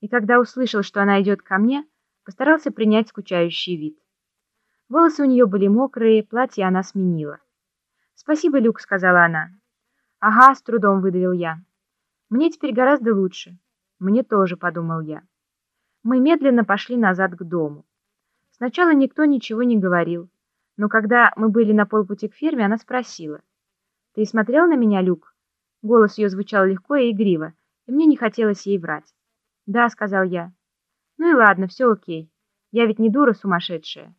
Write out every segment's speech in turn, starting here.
и когда услышал, что она идет ко мне, постарался принять скучающий вид. Волосы у нее были мокрые, платье она сменила. «Спасибо, Люк», — сказала она. «Ага», — с трудом выдавил я. «Мне теперь гораздо лучше». «Мне тоже», — подумал я. Мы медленно пошли назад к дому. Сначала никто ничего не говорил, но когда мы были на полпути к ферме, она спросила. «Ты смотрел на меня, Люк?» Голос ее звучал легко и игриво, и мне не хотелось ей врать. «Да», — сказал я. «Ну и ладно, все окей. Я ведь не дура сумасшедшая».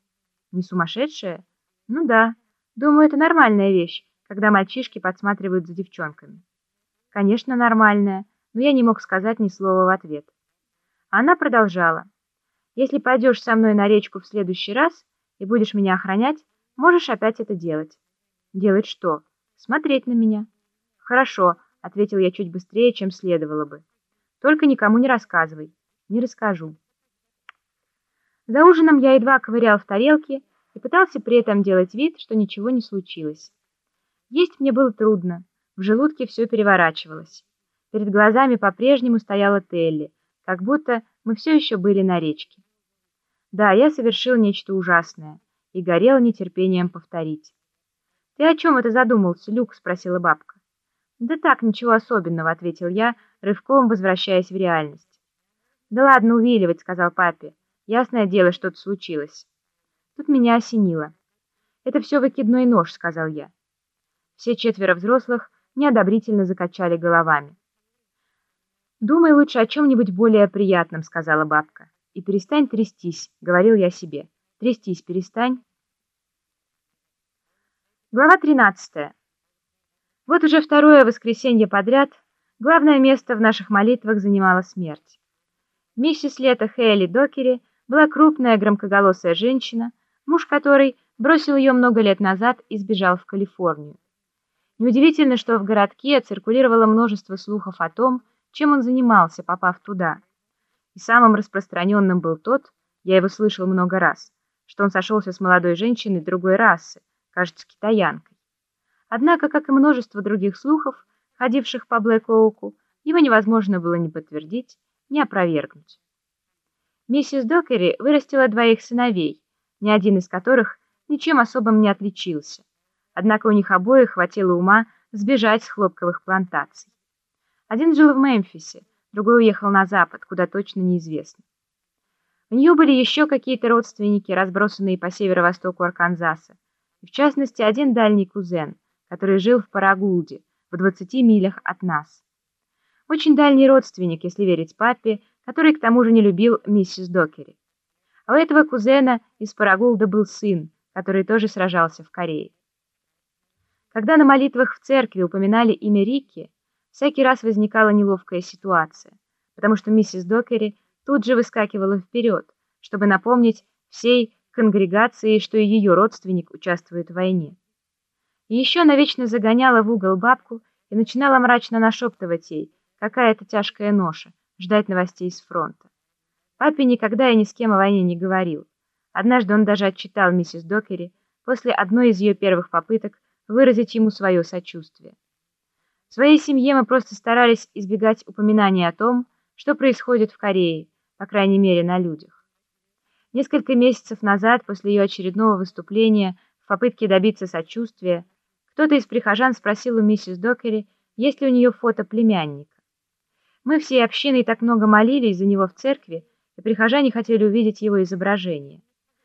«Не сумасшедшая?» «Ну да. Думаю, это нормальная вещь, когда мальчишки подсматривают за девчонками». «Конечно, нормальная, но я не мог сказать ни слова в ответ». Она продолжала. «Если пойдешь со мной на речку в следующий раз и будешь меня охранять, можешь опять это делать». «Делать что?» «Смотреть на меня». «Хорошо», — ответил я чуть быстрее, чем следовало бы. «Только никому не рассказывай». «Не расскажу». За ужином я едва ковырял в тарелке и пытался при этом делать вид, что ничего не случилось. Есть мне было трудно, в желудке все переворачивалось. Перед глазами по-прежнему стояла Телли, как будто мы все еще были на речке. Да, я совершил нечто ужасное и горел нетерпением повторить. «Ты о чем это задумался, Люк?» — спросила бабка. «Да так, ничего особенного», — ответил я, рывком возвращаясь в реальность. «Да ладно увиливать», — сказал папе. «Ясное дело, что-то случилось». Тут меня осенило. «Это все выкидной нож», — сказал я. Все четверо взрослых неодобрительно закачали головами. «Думай лучше о чем-нибудь более приятном», — сказала бабка. «И перестань трястись», — говорил я себе. «Трястись перестань». Глава 13. Вот уже второе воскресенье подряд главное место в наших молитвах занимала смерть. Миссис Лето Хейли Докери была крупная громкоголосая женщина, муж которой бросил ее много лет назад и сбежал в Калифорнию. Неудивительно, что в городке циркулировало множество слухов о том, чем он занимался, попав туда. И самым распространенным был тот, я его слышал много раз, что он сошелся с молодой женщиной другой расы, кажется, китаянкой. Однако, как и множество других слухов, ходивших по Блэк-Оуку, его невозможно было ни подтвердить, ни опровергнуть. Миссис Докери вырастила двоих сыновей, ни один из которых ничем особым не отличился. Однако у них обоих хватило ума сбежать с хлопковых плантаций. Один жил в Мемфисе, другой уехал на запад, куда точно неизвестно. У нее были еще какие-то родственники, разбросанные по северо-востоку Арканзаса, и в частности один дальний кузен – который жил в Парагулде, в 20 милях от нас. Очень дальний родственник, если верить папе, который к тому же не любил миссис Докери. А у этого кузена из Парагулда был сын, который тоже сражался в Корее. Когда на молитвах в церкви упоминали имя Рикки, всякий раз возникала неловкая ситуация, потому что миссис Докери тут же выскакивала вперед, чтобы напомнить всей конгрегации, что и ее родственник участвует в войне. И еще она вечно загоняла в угол бабку и начинала мрачно нашептывать ей, какая это тяжкая ноша, ждать новостей с фронта. Папе никогда и ни с кем о войне не говорил. Однажды он даже отчитал миссис Докери после одной из ее первых попыток выразить ему свое сочувствие. В своей семье мы просто старались избегать упоминаний о том, что происходит в Корее, по крайней мере, на людях. Несколько месяцев назад, после ее очередного выступления в попытке добиться сочувствия, кто-то из прихожан спросил у миссис Докери, есть ли у нее фото племянника. Мы всей общиной так много молились за него в церкви, и прихожане хотели увидеть его изображение.